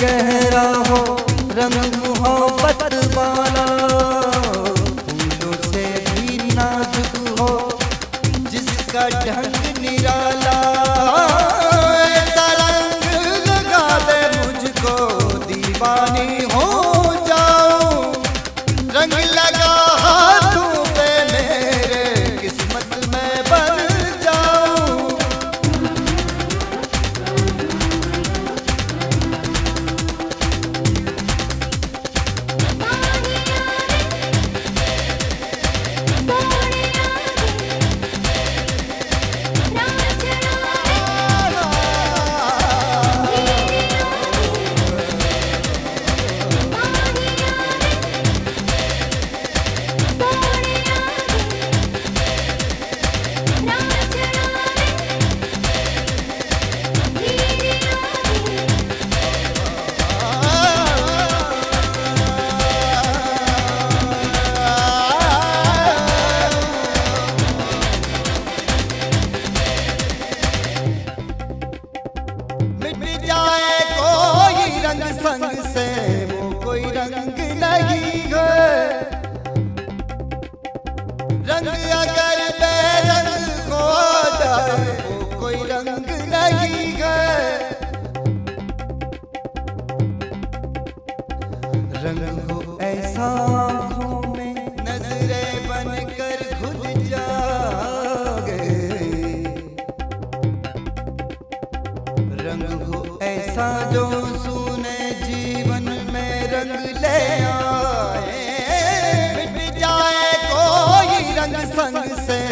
गहरा हो, रंग मोहब्बत वाला फूलों से भी नाजुक हो, जिसका ढंग निराला। ऐसा रंग लगा दे मुझको, दीवानी है। रंग अगर जाए, वो कोई रंग है। रंग हो ऐसा आँखों में नज़रें बनकर जो रंग ले आए। मिट जाए कोई रंग संग से।